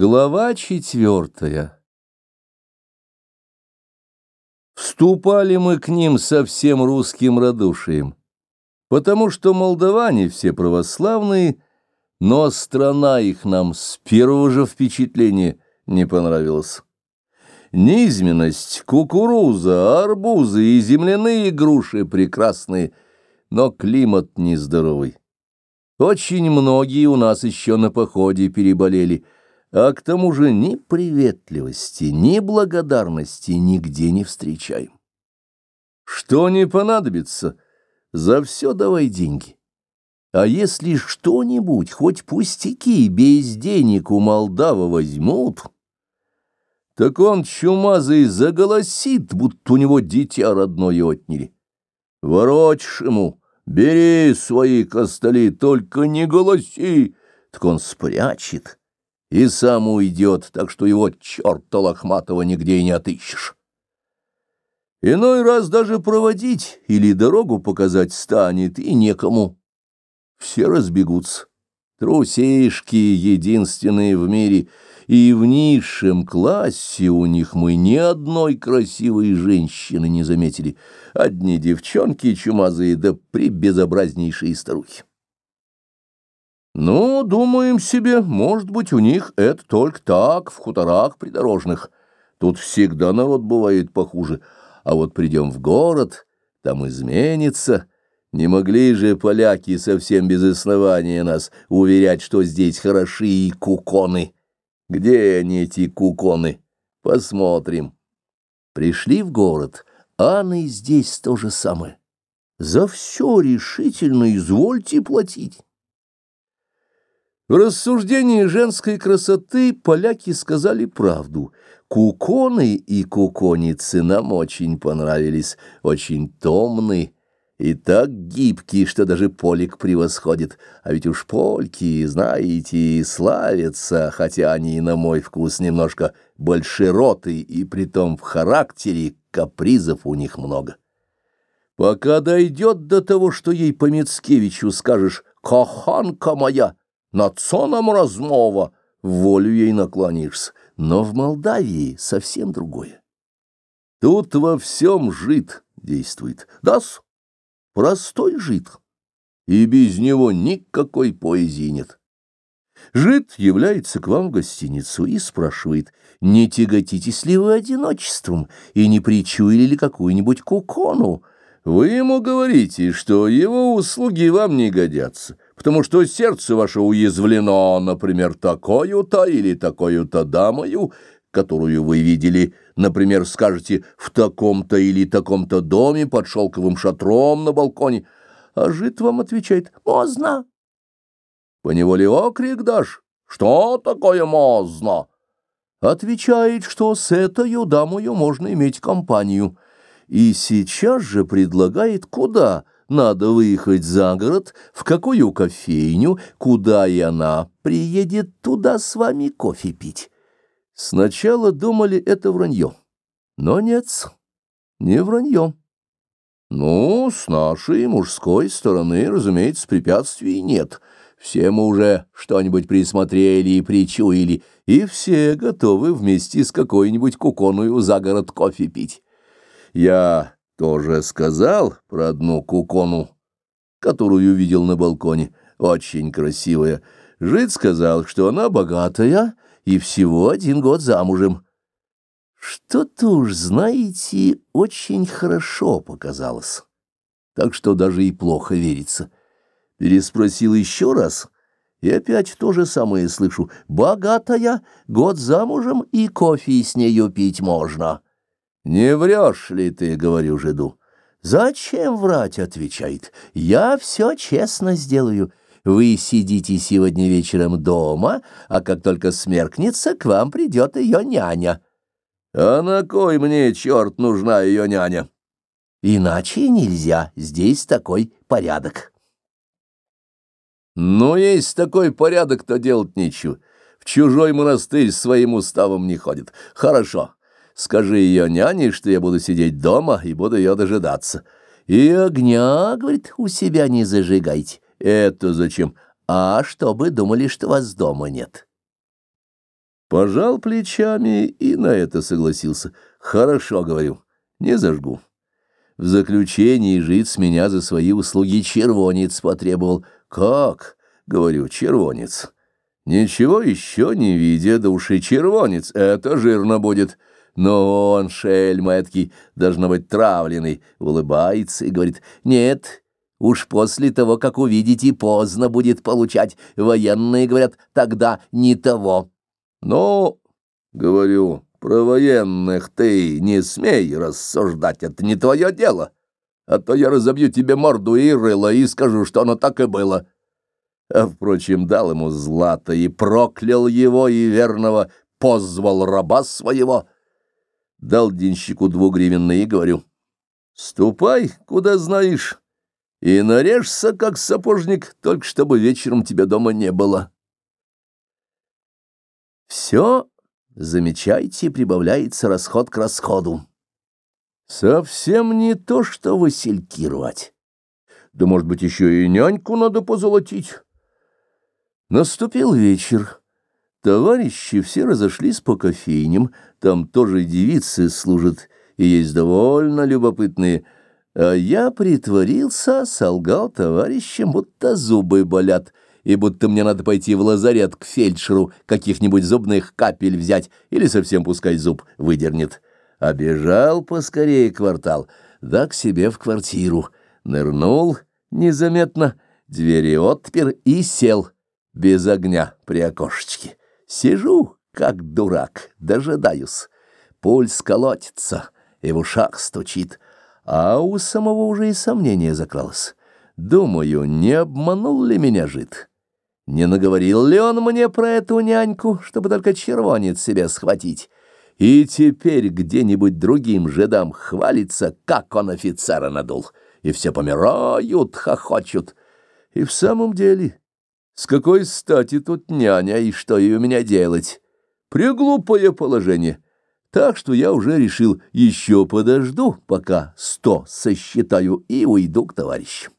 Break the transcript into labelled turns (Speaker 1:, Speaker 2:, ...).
Speaker 1: Глава четвертая Вступали мы к ним со всем русским радушием, потому что молдаване все православные, но страна их нам с первого же впечатления не понравилась. Низменность, кукуруза, арбузы и земляные груши прекрасные, но климат нездоровый. Очень многие у нас еще на походе переболели — а к тому же ни приветливости, ни благодарности нигде не встречаем. Что не понадобится, за все давай деньги. А если что-нибудь, хоть пустяки, без денег у Молдава возьмут, так он, чумазый, заголосит, будто у него дитя родное отняли. Ворочь ему, бери свои костыли, только не голоси, так он спрячет и сам уйдет, так что его черта лохматого нигде и не отыщешь. Иной раз даже проводить или дорогу показать станет, и некому. Все разбегутся. Трусишки единственные в мире, и в низшем классе у них мы ни одной красивой женщины не заметили. Одни девчонки чумазые да прибезобразнейшие старухи. Ну, думаем себе, может быть, у них это только так, в хуторах придорожных. Тут всегда народ бывает похуже. А вот придем в город, там изменится. Не могли же поляки совсем без основания нас уверять, что здесь хороши куконы. Где они, эти куконы? Посмотрим. Пришли в город, а и здесь то же самое. За все решительно извольте платить. В рассуждении женской красоты поляки сказали правду. Куконы и куконицы нам очень понравились, очень томны и так гибкие, что даже полик превосходит. А ведь уж польки, знаете, славятся, хотя они и на мой вкус немножко большероты, и притом в характере капризов у них много. Пока дойдет до того, что ей по Мицкевичу скажешь «Коханка моя», над соном размова, волю ей наклонишься. Но в Молдавии совсем другое. Тут во всем жид действует. Да-с, простой жид. И без него никакой поэзии нет. Жид является к вам в гостиницу и спрашивает, не тяготитесь ли вы одиночеством и не причуяли ли какую-нибудь кукону. Вы ему говорите, что его услуги вам не годятся потому что сердце ваше уязвлено, например, такою-то или такою-то дамою, которую вы видели, например, скажете, в таком-то или таком-то доме под шелковым шатром на балконе, а жид вам отвечает «Можно». Поневоле окрик дашь «Что такое можно?» Отвечает, что с этой дамою можно иметь компанию, и сейчас же предлагает куда – надо выехать за город, в какую кофейню, куда и она приедет туда с вами кофе пить. Сначала думали это вранье, но нет, не вранье. Ну, с нашей мужской стороны, разумеется, препятствий нет. Все мы уже что-нибудь присмотрели и причуяли, и все готовы вместе с какой-нибудь куконою за город кофе пить. Я тоже сказал про одну кукону, которую видел на балконе, очень красивая. Жид сказал, что она богатая и всего один год замужем. Что-то уж, знаете, очень хорошо показалось. Так что даже и плохо верится. Переспросил еще раз, и опять то же самое слышу. «Богатая, год замужем, и кофе с нею пить можно». «Не врешь ли ты?» — говорю жиду. «Зачем врать?» — отвечает. «Я все честно сделаю. Вы сидите сегодня вечером дома, а как только смеркнется, к вам придет ее няня». «А на кой мне, черт, нужна ее няня?» «Иначе нельзя. Здесь такой порядок». «Ну, есть такой порядок, то делать нечего. В чужой монастырь своим уставом не ходит. Хорошо». Скажи ее няне, что я буду сидеть дома и буду ее дожидаться. И огня, говорит, у себя не зажигайте. Это зачем? А чтобы думали, что вас дома нет. Пожал плечами и на это согласился. Хорошо, говорю, не зажгу. В заключении жить с меня за свои услуги червонец потребовал. Как? Говорю, червонец. Ничего еще не видя, да уж и червонец, это жирно будет. Но он, шельм эткий, должно быть травленный, улыбается и говорит, нет, уж после того, как увидите, поздно будет получать. Военные говорят, тогда не того. Ну, говорю, про военных ты не смей рассуждать, это не твое дело. А то я разобью тебе морду и рыло и скажу, что оно так и было. А, впрочем, дал ему злато и проклял его, и верного позвал раба своего. Дал денщику двугривенные и говорю, ступай, куда знаешь, и нарежься, как сапожник, только чтобы вечером тебя дома не было. Все, замечайте, прибавляется расход к расходу. Совсем не то, что васильки рвать. Да, может быть, еще и няньку надо позолотить. Наступил вечер. Товарищи все разошлись по кофейням, там тоже девицы служат, и есть довольно любопытные. А я притворился, солгал товарищам, будто зубы болят — и будто мне надо пойти в лазарет к фельдшеру каких-нибудь зубных капель взять или совсем пускай зуб выдернет. Обежал поскорее квартал, да к себе в квартиру. Нырнул незаметно, двери отпер и сел без огня при окошечке. Сижу, как дурак, дожидаюсь. Пульс колотится и в ушах стучит, а у самого уже и сомнение закралось. Думаю, не обманул ли меня жид? Не наговорил ли он мне про эту няньку, чтобы только червонец себе схватить? И теперь где-нибудь другим жидам хвалится, как он офицера надул. И все помирают, хохочут. И в самом деле, с какой стати тут няня и что ей у меня делать? Преглупое положение. Так что я уже решил, еще подожду, пока сто сосчитаю, и уйду к товарищу.